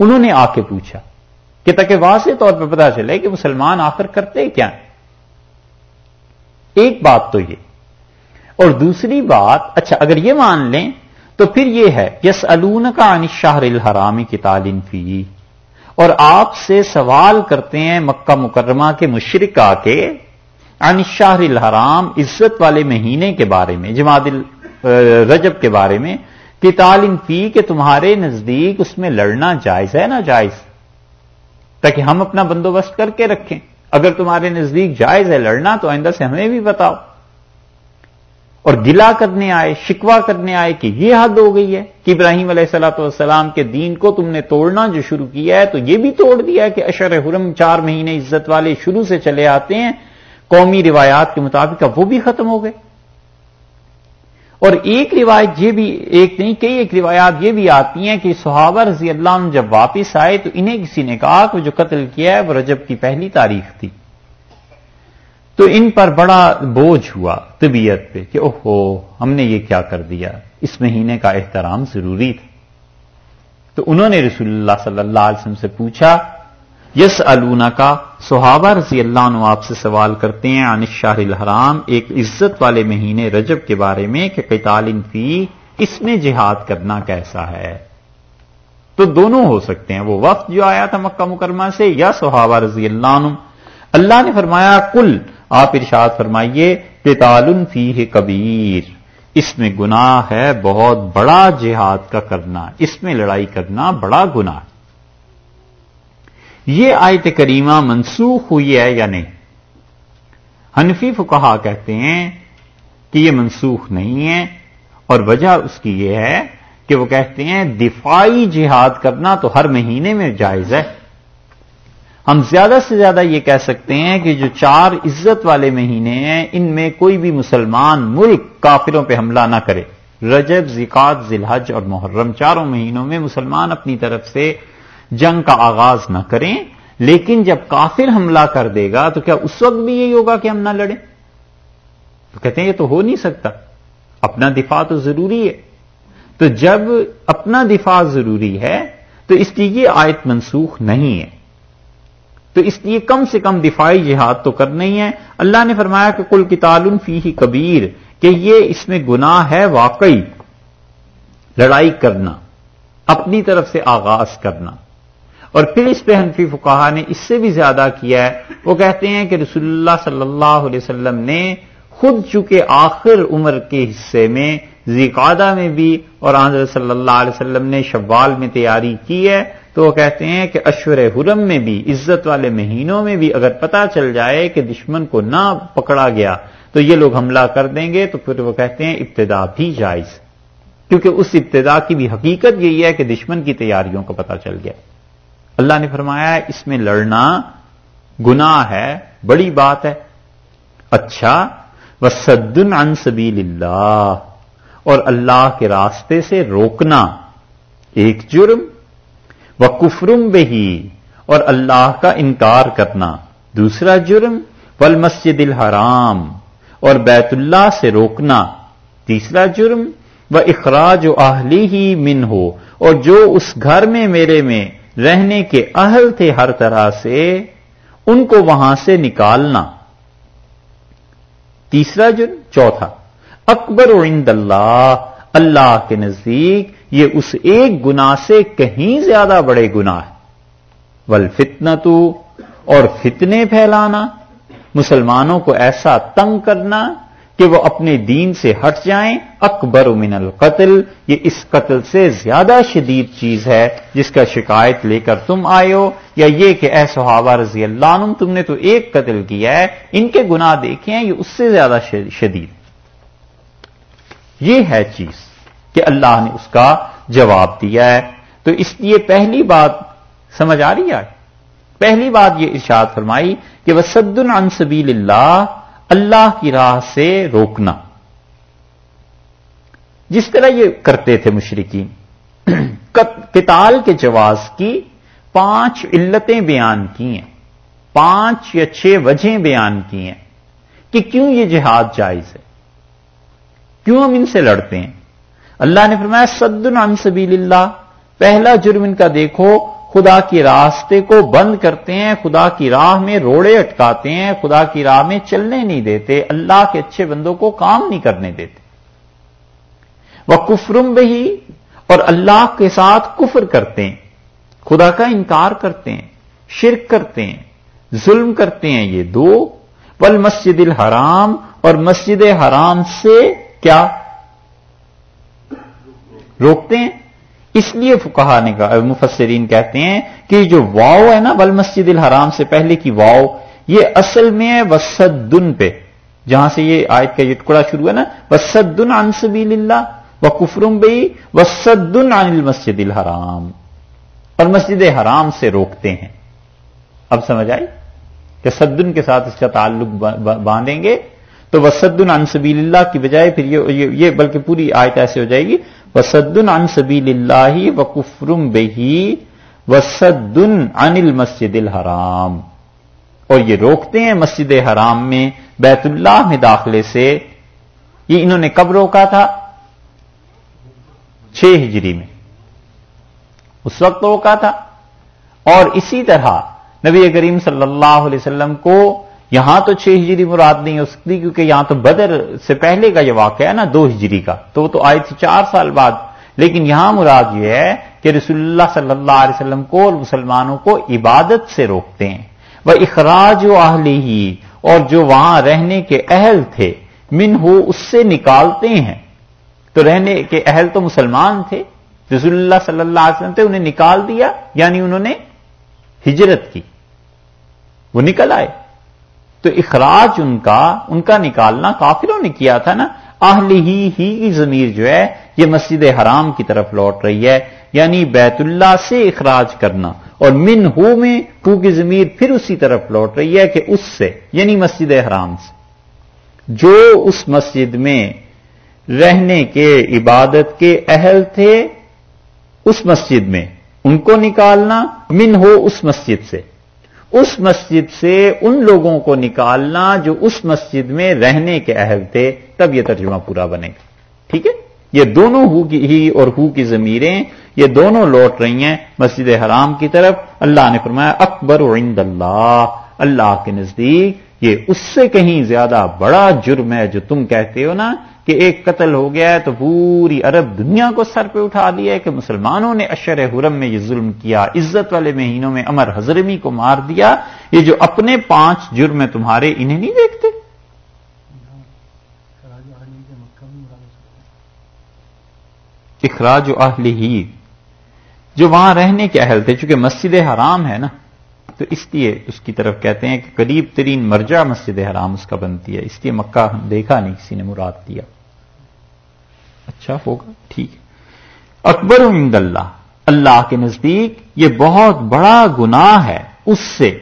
انہوں نے آ کے پوچھا کہ تاکہ واضح طور پہ پتا چلے کہ مسلمان آخر کرتے کیا ہیں۔ ایک بات تو یہ، اور دوسری بات اچھا اگر یہ مان لیں، تو پھر یہ ہے یس الون کا ان شاہر الحرامی کی تعلیم فی، اور آپ سے سوال کرتے ہیں مکہ مکرمہ کے مشرق آ کے ان شاہر الحرام، عزت والے مہینے کے بارے میں، جماعت رجب کے بارے میں کہ تعلیم فی کہ تمہارے نزدیک اس میں لڑنا جائز ہے نا جائز؟ تاکہ ہم اپنا بندوبست کر کے رکھیں۔ اگر تمہارے نزدیک جائز ہے لڑنا، تو آئندہ سے ہمیں بھی بتاؤ۔ اور گلا کرنے آئے شکوا کرنے آئے کہ یہ حد ہو گئی ہے کہ ابراہیم علیہ السلاۃ والسلام کے دین کو تم نے توڑنا جو شروع کیا ہے، تو یہ بھی توڑ دیا ہے کہ اشر حرم چار مہینے عزت والے شروع سے چلے آتے ہیں۔ قومی روایات کے مطابق اب وہ بھی ختم ہو گئے۔ اور ایک روایت یہ بھی، ایک نہیں، کئی ایک روایات یہ بھی آتی ہیں کہ صحابہ رضی اللہ عنہ جب واپس آئے تو انہیں کسی نے کہا کہ جو قتل کیا ہے وہ رجب کی پہلی تاریخ تھی۔ تو ان پر بڑا بوجھ ہوا طبیعت پہ کہ اوہو، ہم نے یہ کیا کر دیا۔ اس مہینے کا احترام ضروری تھا۔ تو انہوں نے رسول اللہ صلی اللہ علیہ وسلم سے پوچھا یس النا کا صحابہ رضی اللہ عنہ آپ سے سوال کرتے ہیں، عن شاہ الحرام، ایک عزت والے مہینے رجب کے بارے میں کہ قتال فی اس میں جہاد کرنا کیسا ہے؟ تو دونوں ہو سکتے ہیں، وہ وقت جو آیا تھا مکہ مکرمہ سے، یا صحابہ رضی اللہ عنہ۔ اللہ نے فرمایا کل آپ ارشاد فرمائیے، قتال فی ہے کبیر۔ اس میں گناہ ہے، بہت بڑا جہاد کا کرنا، اس میں لڑائی کرنا بڑا گناہ۔ یہ آیت کریمہ منسوخ ہوئی ہے یا نہیں؟ حنفی فکہ کہتے ہیں کہ یہ منسوخ نہیں ہے اور وجہ اس کی یہ ہے کہ وہ کہتے ہیں دفاعی جہاد کرنا تو ہر مہینے میں جائز ہے۔ ہم زیادہ سے زیادہ یہ کہہ سکتے ہیں کہ جو چار عزت والے مہینے ہیں، ان میں کوئی بھی مسلمان ملک کافروں پہ حملہ نہ کرے۔ رجب زکات ذلحج اور محرم چاروں مہینوں میں مسلمان اپنی طرف سے جنگ کا آغاز نہ کریں، لیکن جب کافر حملہ کر دے گا، تو کیا اس وقت بھی یہی ہوگا کہ ہم نہ لڑیں؟ تو کہتے ہیں یہ تو ہو نہیں سکتا۔ اپنا دفاع تو ضروری ہے۔ تو جب اپنا دفاع ضروری ہے، تو اس لیے یہ آیت منسوخ نہیں ہے۔ تو اس لیے کم سے کم دفاعی جہاد تو کرنا ہی ہے۔ اللہ نے فرمایا کہ کل کتال فی ہی کبیر، کہ یہ اس میں گناہ ہے واقعی۔ لڑائی کرنا، اپنی طرف سے آغاز کرنا۔ اور پھر اس پہ حنفی فکاہ نے اس سے بھی زیادہ کیا ہے۔ وہ کہتے ہیں کہ رسول اللہ صلی اللہ علیہ وسلم نے خود چونکہ آخر عمر کے حصے میں زیقادہ میں بھی اور آندر صلی اللہ علیہ وسلم نے شوال میں تیاری کی ہے، تو وہ کہتے ہیں کہ اشور حرم میں بھی، عزت والے مہینوں میں بھی اگر پتا چل جائے کہ دشمن کو نہ پکڑا گیا تو یہ لوگ حملہ کر دیں گے، تو پھر وہ کہتے ہیں ابتدا بھی جائز۔ کیونکہ اس ابتدا کی بھی حقیقت یہی ہے کہ دشمن کی تیاریوں کا پتا چل گیا۔ اللہ نے فرمایا اس میں لڑنا گناہ ہے، بڑی بات ہے۔ اچھا وسدن عن سبیل اللہ اور اللہ کے راستے سے روکنا۔ ایک جرم و کفرم بہی اور اللہ کا انکار کرنا۔ دوسرا جرم، والمسجد الحرام، اور بیت اللہ سے روکنا۔ تیسرا جرم و اخراج و اہلی ہی من ہو اور جو اس گھر میں میرے میں رہنے کے اہل تھے ہر طرح سے، ان کو وہاں سے نکالنا۔ تیسرا جرم چوتھا۔ اکبر عند اللہ اللہ کے نزدیک، یہ اس ایک گنا سے کہیں زیادہ بڑے گنا ہے۔ ول تو اور فتنے پھیلانا۔ مسلمانوں کو ایسا تنگ کرنا کہ وہ اپنے دین سے ہٹ جائیں۔ اکبر من القتل، یہ اس قتل سے زیادہ شدید چیز ہے جس کا شکایت لے کر تم آئے ہو۔ یا یہ کہ اے صحابہ رضی اللہ عنہ تم نے تو ایک قتل کیا ہے، ان کے گناہ دیکھے ہیں، یہ اس سے زیادہ شدید۔ یہ ہے چیز کہ اللہ نے اس کا جواب دیا ہے۔ تو اس لیے پہلی بات سمجھ آ رہی ہے؟ پہلی بات یہ ارشاد فرمائی کہ وہ سد سبیل اللہ اللہ کی راہ سے روکنا۔ جس طرح یہ کرتے تھے مشرقین کتال کے جواز کی پانچ علتیں بیان کی ہیں، پانچ یا چھ وجہیں بیان کی ہیں کہ کیوں یہ جہاد جائز ہے۔ کیوں ہم ان سے لڑتے ہیں؟ اللہ نے فرمایا سد عن سبیل اللہ، پہلا جرم ان کا دیکھو خدا کی راستے کو بند کرتے ہیں، خدا کی راہ میں روڑے اٹکاتے ہیں، خدا کی راہ میں چلنے نہیں دیتے، اللہ کے اچھے بندوں کو کام نہیں کرنے دیتے۔ وہ کفرم بہی اور اللہ کے ساتھ کفر کرتے ہیں۔ خدا کا انکار کرتے ہیں، شرک کرتے ہیں، ظلم کرتے ہیں یہ دو۔ بل مسجد الحرام اور مسجد حرام سے کیا؟ روکتے ہیں۔ اس لیے فکہ نے مفسرین کہتے ہیں کہ جو واؤ ہے نا بل مسجد الحرام سے پہلے کی واؤ یہ اصل میں ہے وسدن پہ۔ جہاں سے یہ آیت کا یہ ٹکڑا شروع ہے نا، وسدن عن سبیل اللہ و کفرم بئی وسدن عن المسجد الحرام۔ اور مسجد حرام سے روکتے ہیں۔ اب سمجھ آئی؟ کہ سدن کے ساتھ اس کا تعلق باندھیں گے تو وسدن عن سبیل اللہ کی بجائے پھر یہ بلکہ پوری آیت ایسے ہو جائے گی وسدن عن سبیل اللہ و کفرم بہی وسدن عن المسجد الحرام۔ اور یہ روکتے ہیں مسجد حرام میں بیت اللہ میں داخلے سے۔ یہ انہوں نے کب روکا تھا؟ چھ ہجری میں۔ اس وقت روکا تھا۔ اور اسی طرح نبی کریم صلی اللہ علیہ وسلم کو یہاں تو چھ ہجری مراد نہیں ہو سکتی کیونکہ یہاں تو بدر سے پہلے کا یہ واقعہ ہے نا، دو ہجری کا۔ تو وہ تو آئی تھی چار سال بعد۔ لیکن یہاں مراد یہ ہے کہ رسول اللہ صلی اللہ علیہ وسلم کو اور مسلمانوں کو عبادت سے روکتے ہیں۔ وہ اخراج و ہی اور جو وہاں رہنے کے اہل تھے من ہو اس سے نکالتے ہیں۔ تو رہنے کے اہل تو مسلمان تھے۔ رسول اللہ صلی اللہ علیہ وسلم تھے، انہیں نکال دیا یعنی انہوں نے ہجرت کی۔ وہ نکل آئے۔ تو اخراج ان کا ان کا نکالنا کافروں نے کیا تھا نا؟ اہل ہی ہی کی ضمیر جو ہے، یہ مسجد حرام کی طرف لوٹ رہی ہے۔ یعنی بیت اللہ سے اخراج کرنا۔ اور من ہو میں ہو کی ضمیر پھر اسی طرف لوٹ رہی ہے کہ اس سے یعنی مسجد حرام سے۔ جو اس مسجد میں رہنے کے عبادت کے اہل تھے، اس مسجد میں ان کو نکالنا من ہو اس مسجد سے۔ اس مسجد سے ان لوگوں کو نکالنا جو اس مسجد میں رہنے کے اہل تھے، تب یہ ترجمہ پورا بنے۔ گا ٹھیک ہے؟ یہ دونوں ہو کی ہی اور ہو کی ضمیریں، یہ دونوں لوٹ رہی ہیں مسجد حرام کی طرف۔ اللہ نے فرمایا، اکبر عند اللہ اللہ کے نزدیک۔ یہ اس سے کہیں زیادہ بڑا جرم ہے جو تم کہتے ہو نا کہ ایک قتل ہو گیا ہے تو پوری عرب دنیا کو سر پہ اٹھا دیا ہے کہ مسلمانوں نے اشر حرم میں یہ ظلم کیا، عزت والے مہینوں میں امر حضرمی کو مار دیا، یہ جو اپنے پانچ جرم ہے تمہارے، انہیں نہیں دیکھتے؟ اخراج و اہل ہی، جو وہاں رہنے کے اہل تھے، چونکہ مسجد حرام ہے نا۔ تو اس لیے اس کی طرف کہتے ہیں کہ قریب ترین مرجع مسجد حرام اس کا بنتی ہے۔ اس لیے مکہ دیکھا نہیں، کسی نے مراد دیا۔ اچھا ہوگا، ٹھیک ہے۔ اکبر عند اللہ اللہ کے نزدیک یہ بہت بڑا گناہ ہے اس سے۔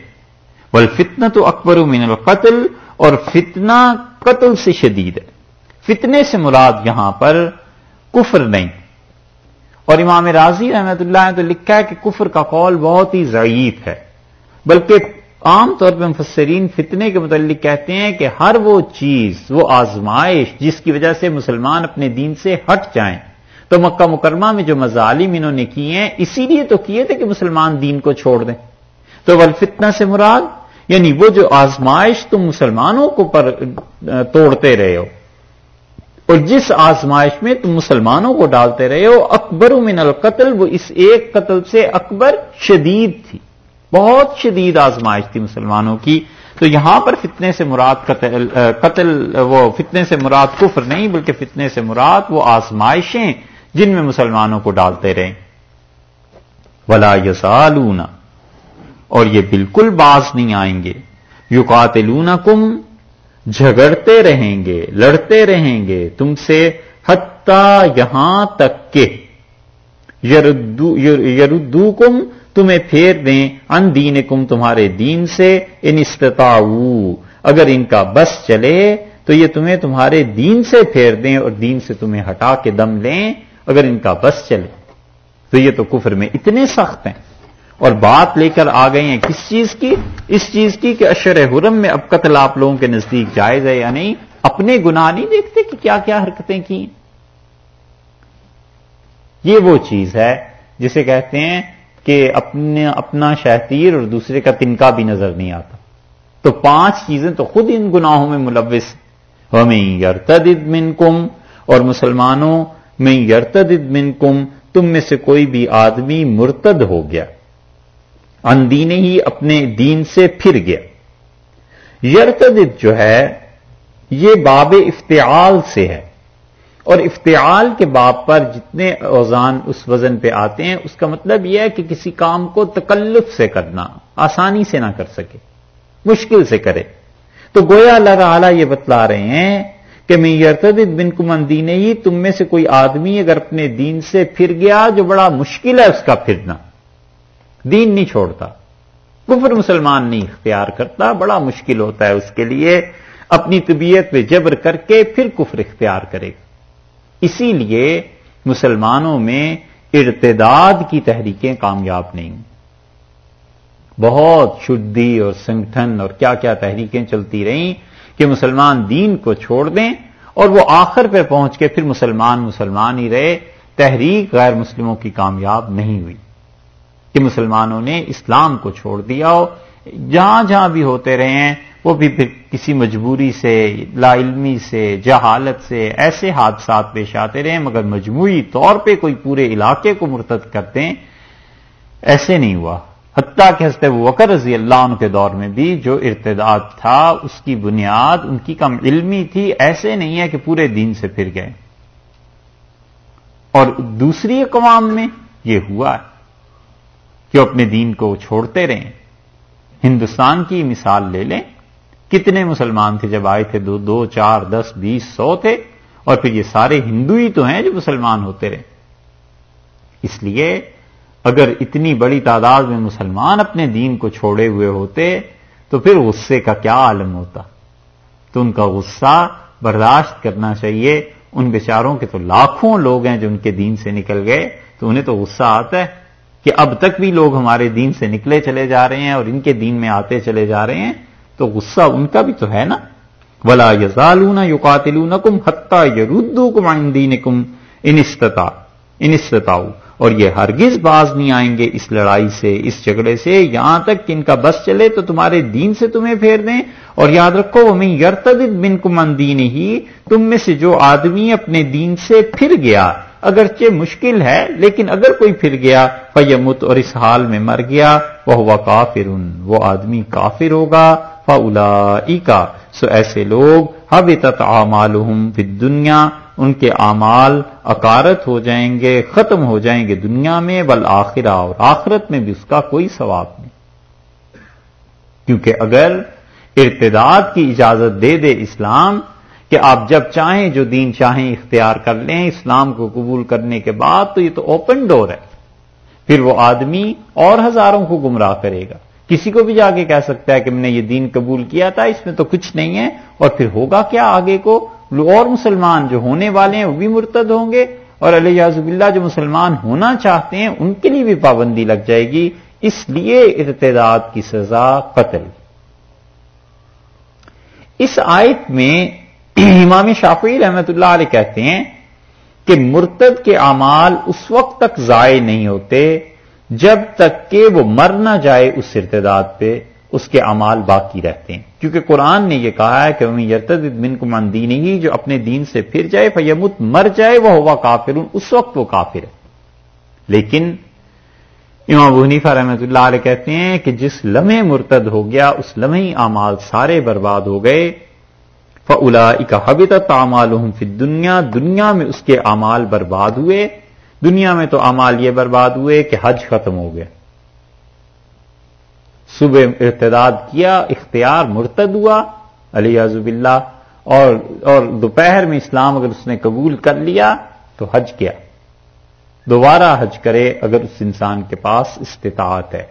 بل فتنا تو اکبر من القتل، اور فتنہ قتل سے شدید ہے۔ فتنے سے مراد یہاں پر کفر نہیں۔ اور امام راضی رحمت اللہ نے تو لکھا ہے کہ کفر کا قول بہت ہی ضعیف ہے۔ بلکہ عام طور پہ مفسرین فتنے کے متعلق کہتے ہیں کہ ہر وہ چیز، وہ آزمائش جس کی وجہ سے مسلمان اپنے دین سے ہٹ جائیں۔ تو مکہ مکرمہ میں جو مظالم انہوں نے کیے ہیں، اسی لیے تو کیے تھے کہ مسلمان دین کو چھوڑ دیں۔ تو فتنہ سے مراد یعنی وہ جو آزمائش تم مسلمانوں کو پر توڑتے رہے ہو۔ اور جس آزمائش میں تم مسلمانوں کو ڈالتے رہے ہو، اکبر من القتل، وہ اس ایک قتل سے اکبر شدید تھی۔ بہت شدید آزمائش تھی مسلمانوں کی۔ تو یہاں پر فتنے سے مراد قتل قتل، وہ فتنے سے مراد کفر نہیں، بلکہ فتنے سے مراد وہ آزمائشیں جن میں مسلمانوں کو ڈالتے رہے ولا یسالون اور یہ بالکل باز نہیں آئیں گے۔ یو کم جھگڑتے رہیں گے، لڑتے رہیں گے۔ تم سے حتیٰ یہاں تک کہ یردو کم تمہیں پھیر دیں ان دین کم تمہارے دین سے، ان استطاعو۔ اگر ان کا بس چلے، تو یہ تمہیں تمہارے دین سے پھیر دیں اور دین سے تمہیں ہٹا کے دم لیں، اگر ان کا بس چلے۔ تو یہ تو کفر میں اتنے سخت ہیں۔ اور بات لے کر آ گئے ہیں کس چیز کی؟ اس چیز کی کہ اشر حرم میں اب قتل آپ لوگوں کے نزدیک جائز ہے یا نہیں؟ اپنے گناہ نہیں دیکھتے کہ کیا کیا حرکتیں کی یہ وہ چیز ہے جسے کہتے ہیں کہ اپنے اپنا شہتیر اور دوسرے کا تنکا بھی نظر نہیں آتا۔ تو پانچ چیزیں تو خود ان گناہوں میں ملوث ہمیں یرتد من کم اور مسلمانوں میں یرتد من کم تم میں سے کوئی بھی آدمی مرتد ہو گیا۔ اندینے ہی اپنے دین سے پھر گیا۔ یرتد جو ہے، یہ باب افتعال سے ہے۔ اور افتعال کے باب پر جتنے اوزان اس وزن پہ آتے ہیں، اس کا مطلب یہ ہے کہ کسی کام کو تکلف سے کرنا، آسانی سے نہ کر سکے، مشکل سے کرے۔ تو گویا اللہ تعالی یہ بتلا رہے ہیں کہ میں یرتد بن کمندین ہی تم میں سے کوئی آدمی اگر اپنے دین سے پھر گیا، جو بڑا مشکل ہے اس کا پھرنا۔ دین نہیں چھوڑتا۔ کفر مسلمان نہیں اختیار کرتا، بڑا مشکل ہوتا ہے اس کے لیے اپنی طبیعت پہ جبر کر کے پھر کفر اختیار کرے۔ گا اسی لیے مسلمانوں میں ارتداد کی تحریکیں کامیاب نہیں۔ بہت شدی اور سنگھن اور کیا کیا تحریکیں چلتی رہیں کہ مسلمان دین کو چھوڑ دیں اور وہ آخر پہ پہنچ کے پھر مسلمان مسلمان ہی رہے۔ تحریک غیر مسلموں کی کامیاب نہیں ہوئی۔ کہ مسلمانوں نے اسلام کو چھوڑ دیا ہو۔ جہاں جہاں بھی ہوتے رہے ہیں وہ بھی پھر کسی مجبوری سے، لا علمی سے، جہالت سے ایسے حادثات پیش آتے رہے، مگر مجموعی طور پہ کوئی پورے علاقے کو مرتد کرتے ہیں، ایسے نہیں ہوا۔ حتیٰ کہ حضرت وکر رضی اللہ عنہ کے دور میں بھی جو ارتداد تھا، اس کی بنیاد، ان کی کم علمی تھی، ایسے نہیں ہے کہ پورے دین سے پھر گئے۔ اور دوسری اقوام میں یہ ہوا ہے کہ اپنے دین کو چھوڑتے رہیں۔ ہندوستان کی مثال لے لیں۔ کتنے مسلمان تھے جب آئے تھے؟ دو دو، چار، دس، بیس، سو تھے۔ اور پھر یہ سارے ہندو ہی تو ہیں جو مسلمان ہوتے رہے۔ اس لیے اگر اتنی بڑی تعداد میں مسلمان اپنے دین کو چھوڑے ہوئے ہوتے، تو پھر غصے کا کیا عالم ہوتا؟ تو ان کا غصہ برداشت کرنا چاہیے۔ ان بیچاروں کے تو لاکھوں لوگ ہیں جو ان کے دین سے نکل گئے۔ تو انہیں تو غصہ آتا ہے کہ اب تک بھی لوگ ہمارے دین سے نکلے چلے جا رہے ہیں اور ان کے دین میں آتے چلے جا رہے ہیں۔ تو غصہ ان کا بھی تو ہے نا۔ ولا یزالون یو کم حتہ یردو کم دین کم انستتا انستتاؤ اور یہ ہرگز باز نہیں آئیں گے اس لڑائی سے، اس جھگڑے سے۔ یہاں تک کہ ان کا بس چلے تو تمہارے دین سے تمہیں پھیر دیں۔ اور یاد رکھو وہ میں یرتد بن کمن دین ہی تم میں سے جو آدمی اپنے دین سے پھر گیا، اگرچہ مشکل ہے، لیکن اگر کوئی پھر گیا فیمت اور اس حال میں مر گیا۔ وہ ہوا کافر، وہ آدمی کافر ہوگا۔ فلا کا سو ایسے لوگ حب تت فی دنیا ان کے اعمال اکارت ہو جائیں گے، ختم ہو جائیں گے دنیا میں بل آخرا اور آخرت میں بھی اس کا کوئی ثواب نہیں۔ کیونکہ اگر ارتداد کی اجازت دے دے اسلام کہ آپ جب چاہیں جو دین چاہیں اختیار کر لیں، اسلام کو قبول کرنے کے بعد تو یہ تو اوپن ڈور ہے۔ پھر وہ آدمی اور ہزاروں کو گمراہ کرے گا۔ کسی کو بھی جا کے کہہ سکتا ہے کہ میں نے یہ دین قبول کیا تھا، اس میں تو کچھ نہیں ہے۔ اور پھر ہوگا کیا آگے کو؟ اور مسلمان جو ہونے والے ہیں، وہ بھی مرتد ہوں گے۔ اور علیہ اللہ جو مسلمان ہونا چاہتے ہیں، ان کے لیے بھی پابندی لگ جائے گی۔ اس لیے ارتداد کی سزا قتل۔ اس آیت میں امام شافعی رحمت اللہ علیہ کہتے ہیں کہ مرتد کے اعمال اس وقت تک ضائع نہیں ہوتے۔ جب تک کہ وہ مر نہ جائے اس ارتداد پہ، اس کے امال باقی رہتے ہیں۔ کیونکہ قرآن نے یہ کہا ہے کہ یرتد بن کو دین ہی جو اپنے دین سے پھر جائے فیمت مر جائے وہ ہوا کافر۔ اس وقت وہ کافر ہے۔ لیکن امام حنیفہ رحمۃ اللہ علیہ کہتے ہیں کہ جس لمحے مرتد ہو گیا، اس لمحے امال سارے برباد ہو گئے۔ فلا کا حبت تعمال فی دنیا دنیا میں اس کے امال برباد ہوئے۔ دنیا میں تو امال یہ برباد ہوئے کہ حج ختم ہو گیا۔ صبح ارتداد کیا، اختیار مرتد ہوا علی عزب اللہ اور اور دوپہر میں اسلام اگر اس نے قبول کر لیا تو حج کیا۔ دوبارہ حج کرے اگر اس انسان کے پاس استطاعت ہے۔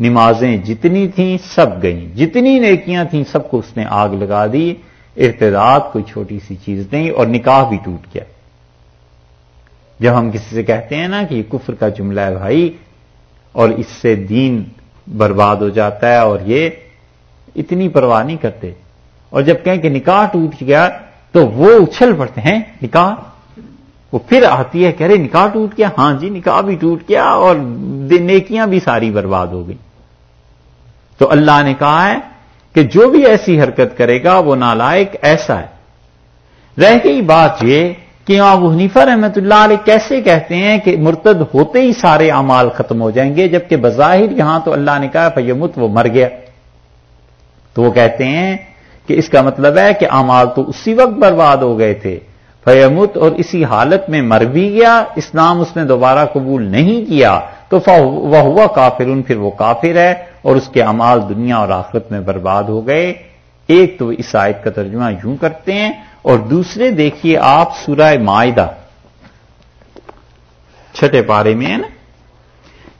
نمازیں جتنی تھیں سب گئیں، جتنی نیکیاں تھیں سب کو اس نے آگ لگا دی ارتداد کوئی چھوٹی سی چیز نہیں اور نکاح بھی ٹوٹ گیا۔ جب ہم کسی سے کہتے ہیں نا کہ یہ کفر کا جملہ ہے بھائی، اور اس سے دین برباد ہو جاتا ہے اور یہ اتنی پرواہ نہیں کرتے۔ اور جب کہیں کہ نکاح ٹوٹ گیا تو وہ اچھل پڑتے ہیں، نکاح۔ وہ پھر آتی ہے، کہہ رہے، نکاح ٹوٹ گیا۔ ہاں جی نکاح بھی ٹوٹ گیا اور نیکیاں بھی ساری برباد ہو گئی تو اللہ نے کہا ہے کہ جو بھی ایسی حرکت کرے گا وہ نالائق ایسا ہے۔ رہ گئی بات یہ کہ ابو حنیفہ رحمت اللہ علیہ کیسے کہتے ہیں کہ مرتد ہوتے ہی سارے اعمال ختم ہو جائیں گے، جبکہ بظاہر یہاں تو اللہ نے کہا فیمت وہ مر گیا۔ تو وہ کہتے ہیں کہ اس کا مطلب ہے کہ اعمال تو اسی وقت برباد ہو گئے تھے۔ فیمت اور اسی حالت میں مر بھی گیا، اسلام اس نے دوبارہ قبول نہیں کیا۔ تو وہ ہوا کافر پھر وہ کافر ہے اور اس کے امال دنیا اور آخرت میں برباد ہو گئے۔ ایک تو اس آیت کا ترجمہ یوں کرتے ہیں اور دوسرے دیکھیے آپ سورہ معاہدہ چھٹے پارے میں ہے نا؟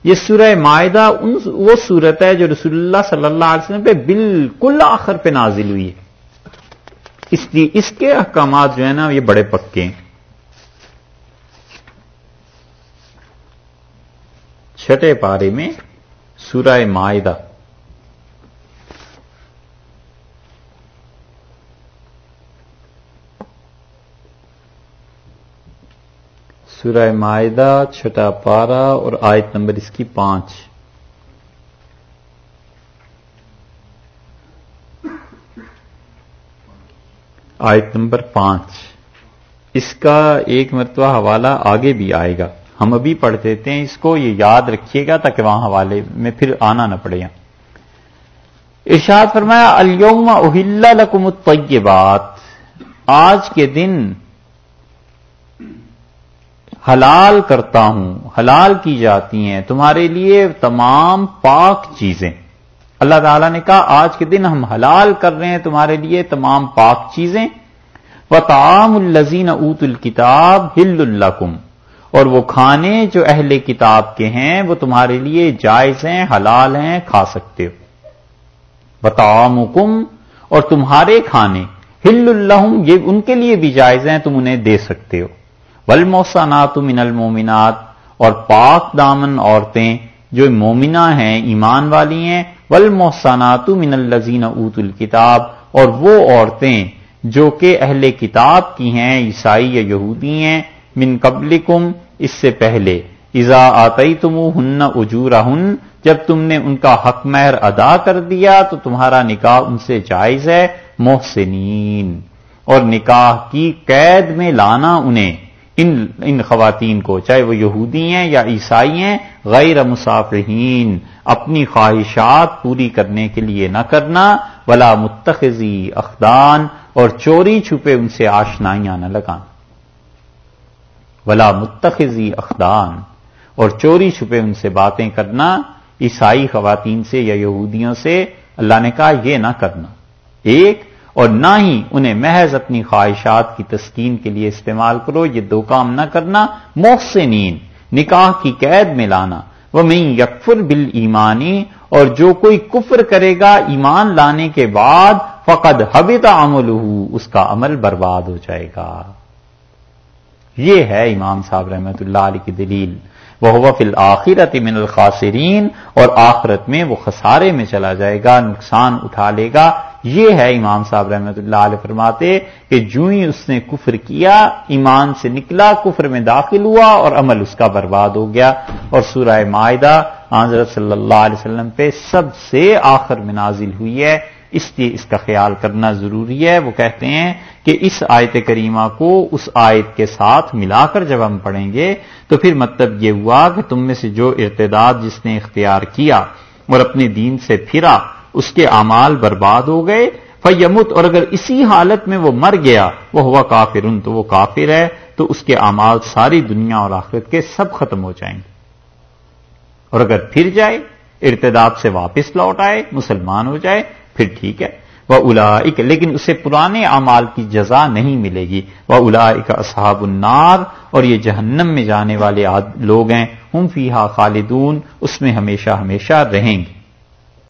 یہ سورہ معاہدہ ان وہ صورت ہے جو رسول اللہ صلی اللہ علیہ وسلم پہ بالکل آخر پہ نازل ہوئی ہے۔ اس لیے اس کے احکامات جو ہیں نا یہ بڑے پکے ہیں۔ چھٹے پارے میں سورہ معاہدہ سورہ معاہدہ چھٹا پارا اور آیت نمبر اس کی پانچ۔ آیت نمبر پانچ۔ اس کا ایک مرتبہ حوالہ آگے بھی آئے گا۔ ہم ابھی پڑھ دیتے ہیں، اس کو یہ یاد رکھیے گا تاکہ وہاں حوالے میں پھر آنا نہ پڑے۔ ارشاد فرمایا الوم اہل لکم الطیبات آج کے دن حلال کرتا ہوں، حلال کی جاتی ہیں، تمہارے لیے تمام پاک چیزیں۔ اللہ تعالیٰ نے کہا، آج کے دن ہم حلال کر رہے ہیں، تمہارے لیے تمام پاک چیزیں۔ و تعام الزین اوت الکتاب ہل القم اور وہ کھانے جو اہل کتاب کے ہیں، وہ تمہارے لیے جائز ہیں، حلال ہیں، کھا سکتے ہو۔ بتام اور تمہارے کھانے۔ ہل اللہ یہ ان کے لیے بھی جائز ہیں، تم انہیں دے سکتے ہو۔ ولموسانات من المومنات اور پاک دامن عورتیں جو مومنہ ہیں، ایمان والی ہیں ولمحسانات من الزین اوت الکتاب اور وہ عورتیں جو کہ اہل کتاب کی ہیں، عیسائی یا یہودی ہیں، من قبلکم اس سے پہلے۔ ایزا آتی تم ہن اجورا جب تم نے ان کا حق مہر ادا کر دیا، تو تمہارا نکاح ان سے جائز ہے، محسنین۔ اور نکاح کی قید میں لانا انہیں۔ ان ان خواتین کو، چاہے وہ یہودی ہیں یا عیسائی ہیں، غیر مسافرین، اپنی خواہشات پوری کرنے کے لیے نہ کرنا، ولا متخذی اخدان، اور چوری چھپے ان سے آشنائیاں نہ لگانا۔ ولا متخذی اخدان، اور چوری چھپے ان سے باتیں کرنا، عیسائی خواتین سے یا یہودیوں سے، اللہ نے کہا یہ نہ کرنا۔ ایک اور نہ ہی انہیں محض اپنی خواہشات کی تسکین کے لیے استعمال کرو، یہ دو کام نہ کرنا، محسنین، نکاح کی قید میں لانا۔ وہ میں یکفر بل ایمانی اور جو کوئی کفر کرے گا ایمان لانے کے بعد، فقد حبت عمل اس کا عمل برباد ہو جائے گا۔ یہ ہے امام صاحب رحمت اللہ علیہ کی دلیل۔ وہ وفل آخرت من الخاصرین اور آخرت میں وہ خسارے میں چلا جائے گا، نقصان اٹھا لے گا۔ یہ ہے امام صاحب رحمت اللہ علیہ فرماتے کہ جو ہی اس نے کفر کیا، ایمان سے نکلا، کفر میں داخل ہوا اور عمل اس کا برباد ہو گیا۔ اور سورہ معاہدہ حضرت صلی اللہ علیہ وسلم پہ سب سے آخر میں نازل ہوئی ہے۔ اس لیے اس کا خیال کرنا ضروری ہے۔ وہ کہتے ہیں کہ اس آیت کریمہ کو اس آیت کے ساتھ ملا کر جب ہم پڑھیں گے تو پھر مطلب یہ ہوا کہ تم میں سے جو ارتداد جس نے اختیار کیا اور اپنے دین سے پھرا، اس کے اعمال برباد ہو گئے۔ فیمت اور اگر اسی حالت میں وہ مر گیا وہ ہوا کافر ان تو وہ کافر ہے۔ تو اس کے اعمال ساری دنیا اور آخرت کے سب ختم ہو جائیں گے۔ اور اگر پھر جائے، ارتداد سے واپس لوٹ آئے، مسلمان ہو جائے پھر ٹھیک ہے۔ وہ الاک لیکن اسے پرانے اعمال کی جزا نہیں ملے گی۔ وہ الا اصحاب النار، اور یہ جہنم میں جانے والے لوگ ہیں۔ ہم فیحا خالدون، اس میں ہمیشہ ہمیشہ رہیں گے۔